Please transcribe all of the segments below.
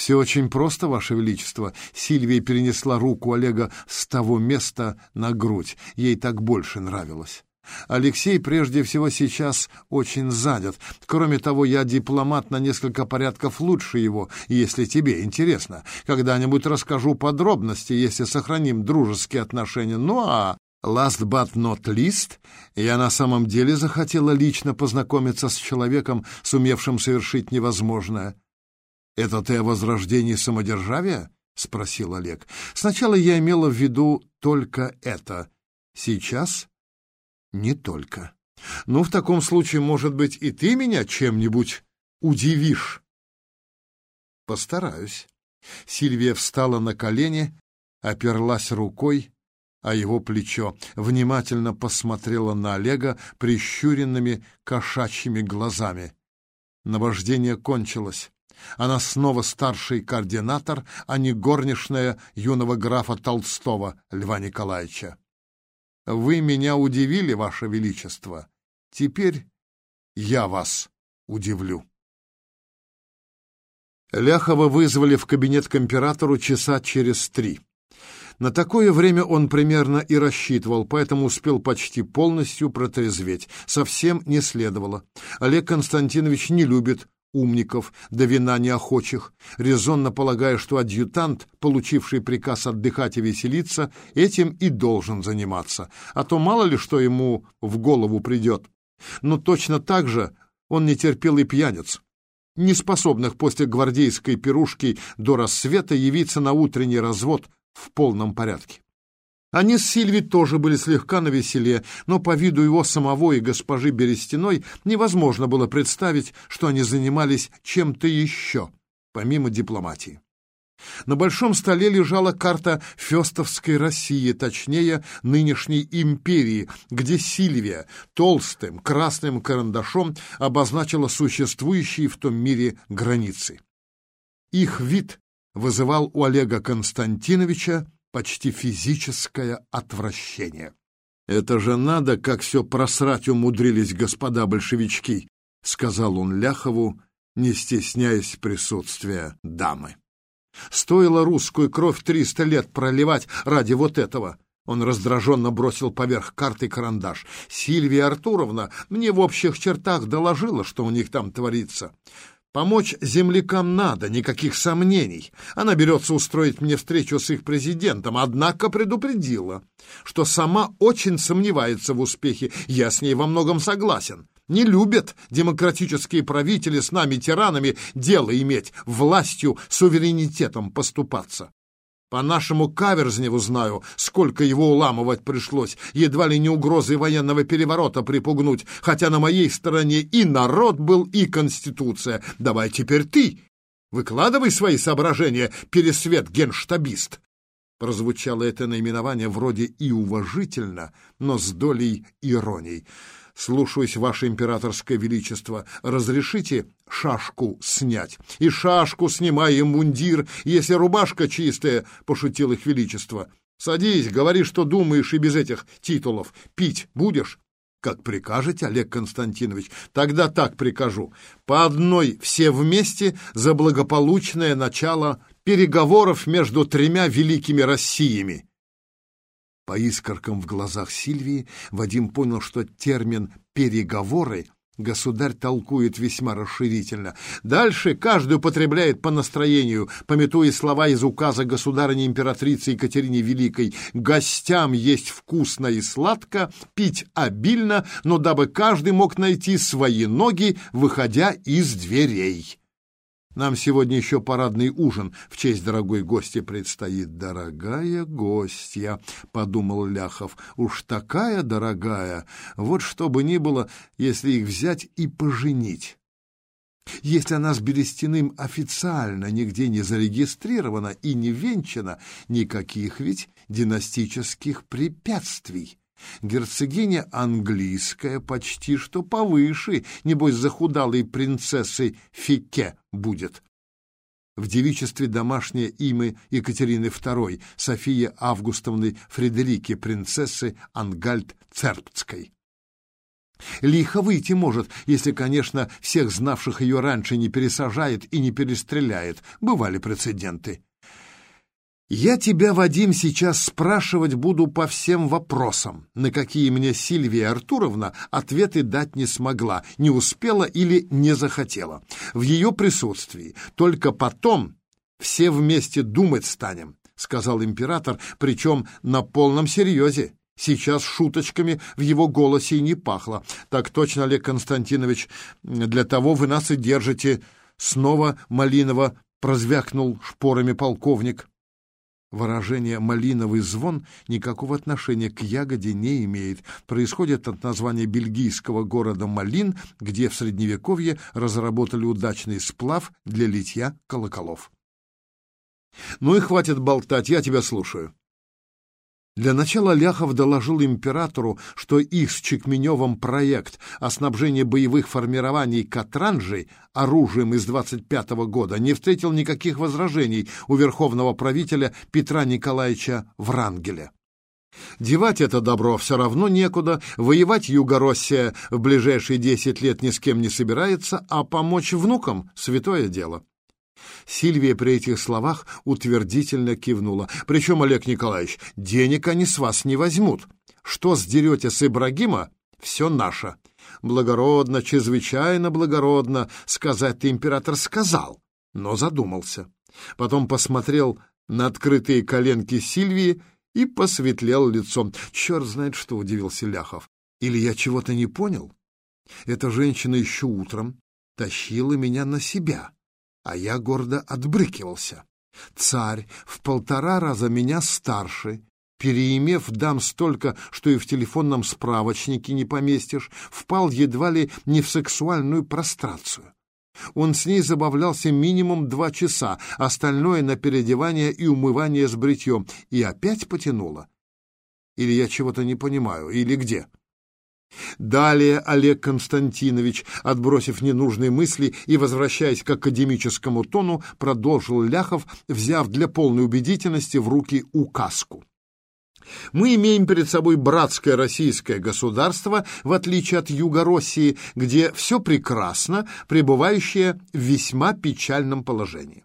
«Все очень просто, Ваше Величество». Сильвия перенесла руку Олега с того места на грудь. Ей так больше нравилось. Алексей прежде всего сейчас очень занят. Кроме того, я дипломат на несколько порядков лучше его, если тебе интересно. Когда-нибудь расскажу подробности, если сохраним дружеские отношения. Ну а last but not least, я на самом деле захотела лично познакомиться с человеком, сумевшим совершить невозможное. «Это ты о возрождении самодержавия?» — спросил Олег. «Сначала я имела в виду только это. Сейчас не только. Ну, в таком случае, может быть, и ты меня чем-нибудь удивишь? Постараюсь. Сильвия встала на колени, оперлась рукой а его плечо, внимательно посмотрела на Олега прищуренными кошачьими глазами. Наваждение кончилось. Она снова старший координатор, а не горничная юного графа Толстого Льва Николаевича. Вы меня удивили, Ваше Величество. Теперь я вас удивлю. Ляхова вызвали в кабинет к императору часа через три. На такое время он примерно и рассчитывал, поэтому успел почти полностью протрезветь. Совсем не следовало. Олег Константинович не любит умников, до вина неохочих, резонно полагая, что адъютант, получивший приказ отдыхать и веселиться, этим и должен заниматься, а то мало ли что ему в голову придет. Но точно так же он не терпел и пьяниц, неспособных после гвардейской пирушки до рассвета явиться на утренний развод в полном порядке. Они с Сильви тоже были слегка навеселе, но по виду его самого и госпожи Берестяной невозможно было представить, что они занимались чем-то еще, помимо дипломатии. На большом столе лежала карта Фестовской России, точнее, нынешней империи, где Сильвия толстым красным карандашом обозначила существующие в том мире границы. Их вид вызывал у Олега Константиновича почти физическое отвращение. «Это же надо, как все просрать умудрились господа большевички», — сказал он Ляхову, не стесняясь присутствия дамы. «Стоило русскую кровь триста лет проливать ради вот этого». Он раздраженно бросил поверх карты карандаш. «Сильвия Артуровна мне в общих чертах доложила, что у них там творится. Помочь землякам надо, никаких сомнений. Она берется устроить мне встречу с их президентом, однако предупредила, что сама очень сомневается в успехе. Я с ней во многом согласен. Не любят демократические правители с нами, тиранами, дело иметь, властью, суверенитетом поступаться. По нашему Каверзневу знаю, сколько его уламывать пришлось, едва ли не угрозой военного переворота припугнуть, хотя на моей стороне и народ был, и Конституция. Давай теперь ты, выкладывай свои соображения, пересвет генштабист. Прозвучало это наименование вроде и уважительно, но с долей иронии. «Слушаюсь, Ваше Императорское Величество. Разрешите шашку снять?» «И шашку снимай, и мундир, если рубашка чистая», — пошутил их Величество. «Садись, говори, что думаешь, и без этих титулов. Пить будешь?» «Как прикажете, Олег Константинович?» «Тогда так прикажу. По одной все вместе за благополучное начало переговоров между тремя великими Россиями». По искоркам в глазах Сильвии Вадим понял, что термин «переговоры» государь толкует весьма расширительно. Дальше каждый употребляет по настроению, пометуя слова из указа государыни-императрицы Екатерине Великой. Гостям есть вкусно и сладко, пить обильно, но дабы каждый мог найти свои ноги, выходя из дверей. Нам сегодня еще парадный ужин в честь дорогой гости предстоит. Дорогая гостья, — подумал Ляхов, — уж такая дорогая. Вот что бы ни было, если их взять и поженить. Если она с Берестяным официально нигде не зарегистрирована и не венчана, никаких ведь династических препятствий. Герцогиня английская почти что повыше, небось захудалой принцессы Фике будет. В девичестве домашнее имя Екатерины II, Софии Августовны Фредерики, принцессы Ангальд-Цербцкой. Лихо выйти может, если, конечно, всех знавших ее раньше не пересажает и не перестреляет. Бывали прецеденты. Я тебя, Вадим, сейчас спрашивать буду по всем вопросам, на какие мне Сильвия Артуровна ответы дать не смогла, не успела или не захотела. В ее присутствии. Только потом все вместе думать станем, сказал император, причем на полном серьезе. Сейчас шуточками в его голосе и не пахло. Так точно, Олег Константинович, для того вы нас и держите. Снова Малинова прозвякнул шпорами полковник. Выражение «малиновый звон» никакого отношения к ягоде не имеет. Происходит от названия бельгийского города Малин, где в Средневековье разработали удачный сплав для литья колоколов. «Ну и хватит болтать, я тебя слушаю». Для начала Ляхов доложил императору, что их с Чекменевым проект о снабжении боевых формирований Катранжей оружием из 25-го года не встретил никаких возражений у верховного правителя Петра Николаевича Врангеля. Девать это добро все равно некуда, воевать Югороссия в ближайшие десять лет ни с кем не собирается, а помочь внукам — святое дело. Сильвия при этих словах утвердительно кивнула. «Причем, Олег Николаевич, денег они с вас не возьмут. Что сдерете с Ибрагима, все наше. Благородно, чрезвычайно благородно, сказать-то император сказал, но задумался. Потом посмотрел на открытые коленки Сильвии и посветлел лицом. Черт знает что, удивился Ляхов. Или я чего-то не понял? Эта женщина еще утром тащила меня на себя а я гордо отбрыкивался. Царь в полтора раза меня старше, переимев дам столько, что и в телефонном справочнике не поместишь, впал едва ли не в сексуальную прострацию. Он с ней забавлялся минимум два часа, остальное на переодевание и умывание с бритьем, и опять потянуло. Или я чего-то не понимаю, или где? Далее Олег Константинович, отбросив ненужные мысли и возвращаясь к академическому тону, продолжил Ляхов, взяв для полной убедительности в руки указку. Мы имеем перед собой братское российское государство, в отличие от Юга России, где все прекрасно, пребывающее в весьма печальном положении.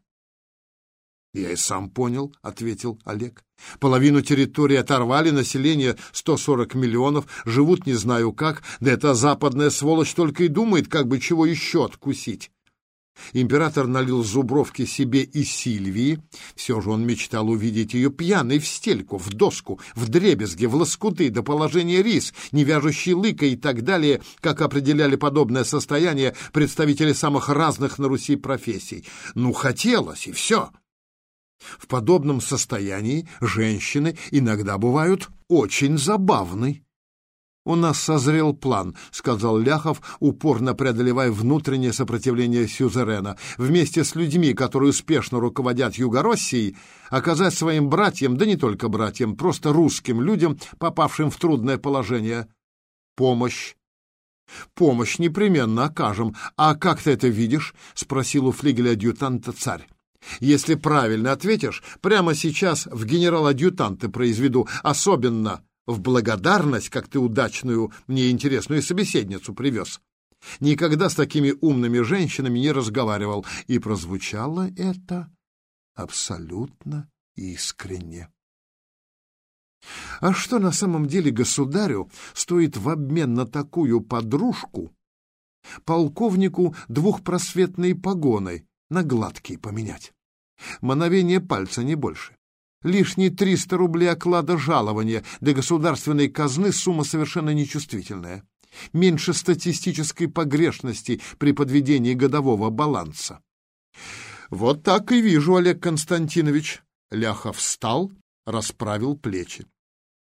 «Я и сам понял», — ответил Олег. «Половину территории оторвали, население 140 миллионов, живут не знаю как, да эта западная сволочь только и думает, как бы чего еще откусить». Император налил зубровки себе и Сильвии. Все же он мечтал увидеть ее пьяной в стельку, в доску, в дребезги, в лоскуты, до положения рис, не вяжущий лыка и так далее, как определяли подобное состояние представители самых разных на Руси профессий. Ну, хотелось, и все. В подобном состоянии женщины иногда бывают очень забавны. «У нас созрел план», — сказал Ляхов, упорно преодолевая внутреннее сопротивление Сюзерена. «Вместе с людьми, которые успешно руководят Югороссией, оказать своим братьям, да не только братьям, просто русским людям, попавшим в трудное положение, помощь. «Помощь непременно окажем. А как ты это видишь?» — спросил у флигеля-адъютанта царь. Если правильно ответишь, прямо сейчас в генерал-адъютанты произведу, особенно в благодарность, как ты удачную мне интересную собеседницу привез. Никогда с такими умными женщинами не разговаривал, и прозвучало это абсолютно искренне. А что на самом деле государю стоит в обмен на такую подружку полковнику двухпросветные погоны на гладкие поменять? Мановение пальца, не больше. Лишние 300 рублей оклада жалования для государственной казны сумма совершенно нечувствительная. Меньше статистической погрешности при подведении годового баланса. Вот так и вижу, Олег Константинович. Ляхов встал, расправил плечи.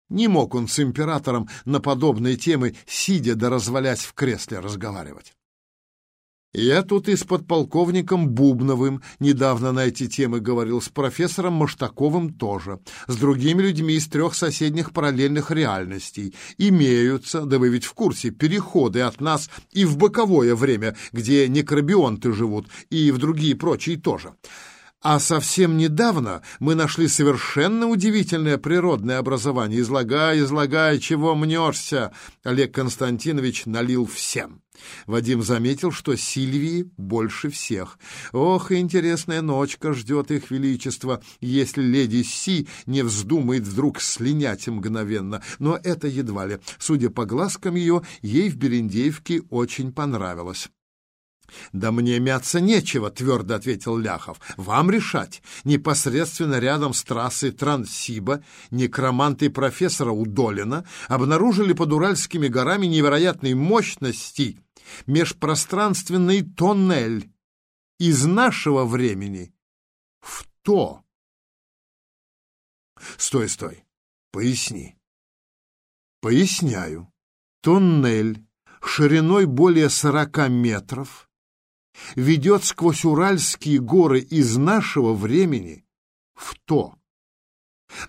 Не мог он с императором на подобные темы, сидя да развалясь в кресле, разговаривать. Я тут и с подполковником Бубновым недавно на эти темы говорил, с профессором Маштаковым тоже, с другими людьми из трех соседних параллельных реальностей. Имеются, да вы ведь в курсе, переходы от нас и в боковое время, где некробионты живут, и в другие прочие тоже. А совсем недавно мы нашли совершенно удивительное природное образование. Излагай, излагай, чего мнешься. Олег Константинович налил всем. Вадим заметил, что Сильвии больше всех. Ох, интересная ночка ждет их величество, если леди Си не вздумает вдруг слинять мгновенно. Но это едва ли. Судя по глазкам ее, ей в Берендеевке очень понравилось. «Да мне мяться нечего», — твердо ответил Ляхов. «Вам решать. Непосредственно рядом с трассой Транссиба некроманты профессора Удолина обнаружили под Уральскими горами невероятной мощности межпространственный тоннель из нашего времени в то». «Стой, стой. Поясни». «Поясняю. Тоннель шириной более сорока метров» ведет сквозь Уральские горы из нашего времени в то.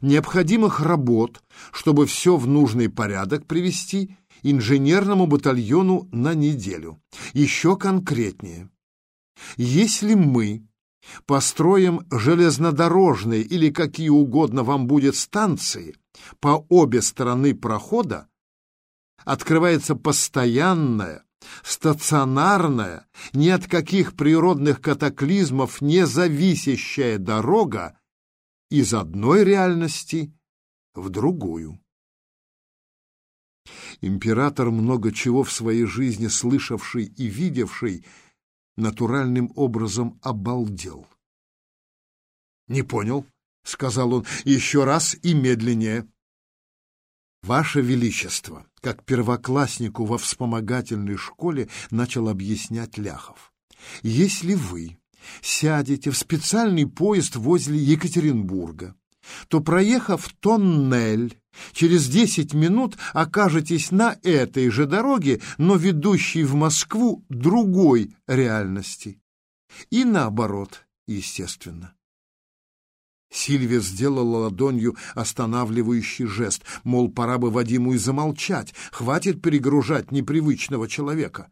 Необходимых работ, чтобы все в нужный порядок привести, инженерному батальону на неделю. Еще конкретнее. Если мы построим железнодорожные или какие угодно вам будет станции по обе стороны прохода, открывается постоянная, стационарная, ни от каких природных катаклизмов не зависящая дорога из одной реальности в другую. Император, много чего в своей жизни слышавший и видевший, натуральным образом обалдел. «Не понял», — сказал он, — «еще раз и медленнее». «Ваше Величество», как первокласснику во вспомогательной школе начал объяснять Ляхов, «если вы сядете в специальный поезд возле Екатеринбурга, то, проехав тоннель, через десять минут окажетесь на этой же дороге, но ведущей в Москву другой реальности. И наоборот, естественно. Сильвия сделала ладонью останавливающий жест, мол, пора бы Вадиму и замолчать, хватит перегружать непривычного человека.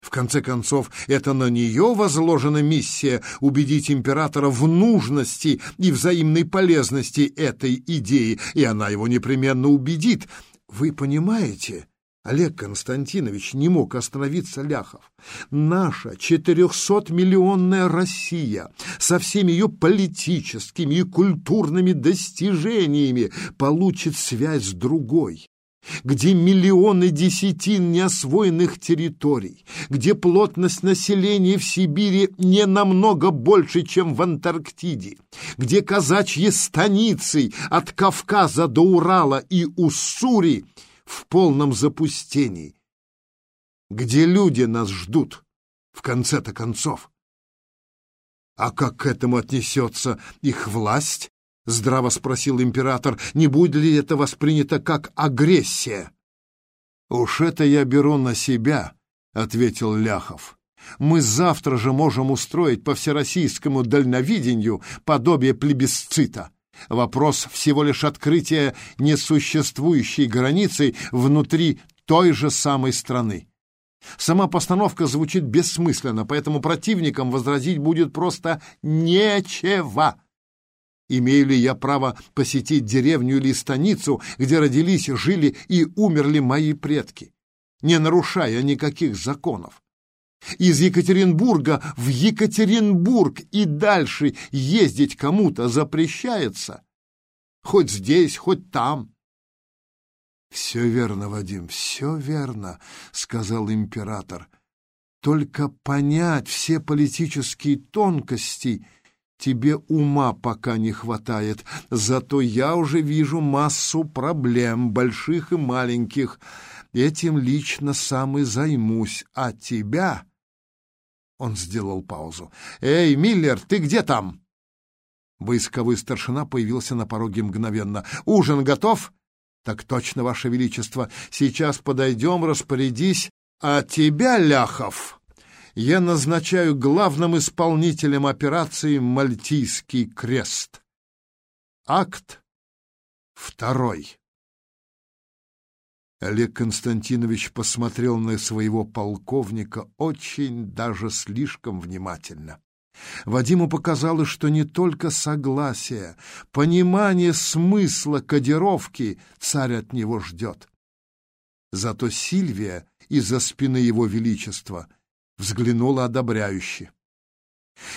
В конце концов, это на нее возложена миссия убедить императора в нужности и взаимной полезности этой идеи, и она его непременно убедит. Вы понимаете, Олег Константинович не мог остановиться Ляхов. Наша четырехсотмиллионная Россия со всеми ее политическими и культурными достижениями получит связь с другой, где миллионы десятин неосвоенных территорий, где плотность населения в Сибири не намного больше, чем в Антарктиде, где казачьи станицы от Кавказа до Урала и Уссури — в полном запустении, где люди нас ждут в конце-то концов. А как к этому отнесется их власть? Здраво спросил император. Не будет ли это воспринято как агрессия? Уж это я беру на себя, ответил Ляхов. Мы завтра же можем устроить по всероссийскому дальновидению подобие плебисцита. Вопрос всего лишь открытия несуществующей границы внутри той же самой страны. Сама постановка звучит бессмысленно, поэтому противникам возразить будет просто нечего. Имею ли я право посетить деревню или станицу, где родились, жили и умерли мои предки, не нарушая никаких законов? Из Екатеринбурга в Екатеринбург и дальше ездить кому-то запрещается. Хоть здесь, хоть там. «Все верно, Вадим, все верно», — сказал император. «Только понять все политические тонкости тебе ума пока не хватает. Зато я уже вижу массу проблем, больших и маленьких. Этим лично сам и займусь, а тебя...» Он сделал паузу. «Эй, Миллер, ты где там?» Войсковой старшина появился на пороге мгновенно. «Ужин готов?» «Так точно, Ваше Величество. Сейчас подойдем, распорядись. А тебя, Ляхов, я назначаю главным исполнителем операции «Мальтийский крест». Акт второй. Олег Константинович посмотрел на своего полковника очень даже слишком внимательно. Вадиму показалось, что не только согласие, понимание смысла кодировки царь от него ждет. Зато Сильвия из-за спины его величества взглянула одобряюще.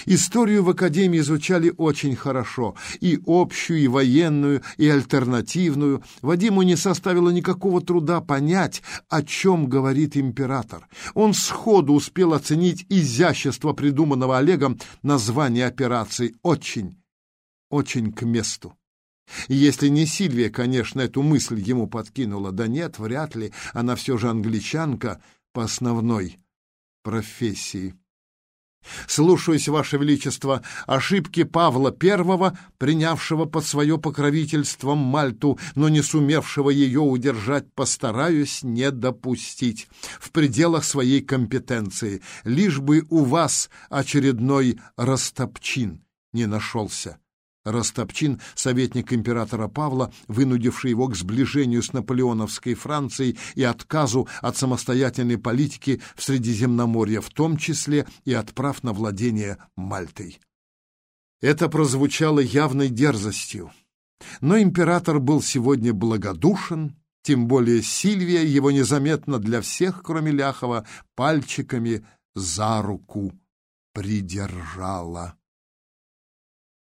Историю в академии изучали очень хорошо, и общую, и военную, и альтернативную. Вадиму не составило никакого труда понять, о чем говорит император. Он сходу успел оценить изящество придуманного Олегом названия операции «Очень, очень к месту». Если не Сильвия, конечно, эту мысль ему подкинула, да нет, вряд ли, она все же англичанка по основной профессии. Слушаюсь, Ваше Величество, ошибки Павла I, принявшего под свое покровительство Мальту, но не сумевшего ее удержать, постараюсь не допустить в пределах своей компетенции, лишь бы у вас очередной растопчин не нашелся. Растопчин, советник императора Павла, вынудивший его к сближению с наполеоновской Францией и отказу от самостоятельной политики в Средиземноморье, в том числе и отправ на владение Мальтой. Это прозвучало явной дерзостью. Но император был сегодня благодушен, тем более Сильвия его незаметно для всех, кроме Ляхова, пальчиками за руку придержала.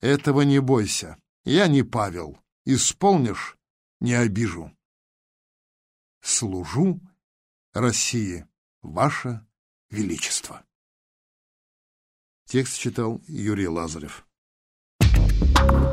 Этого не бойся. Я не Павел. Исполнишь — не обижу. Служу России, Ваше Величество. Текст читал Юрий Лазарев. Thank you.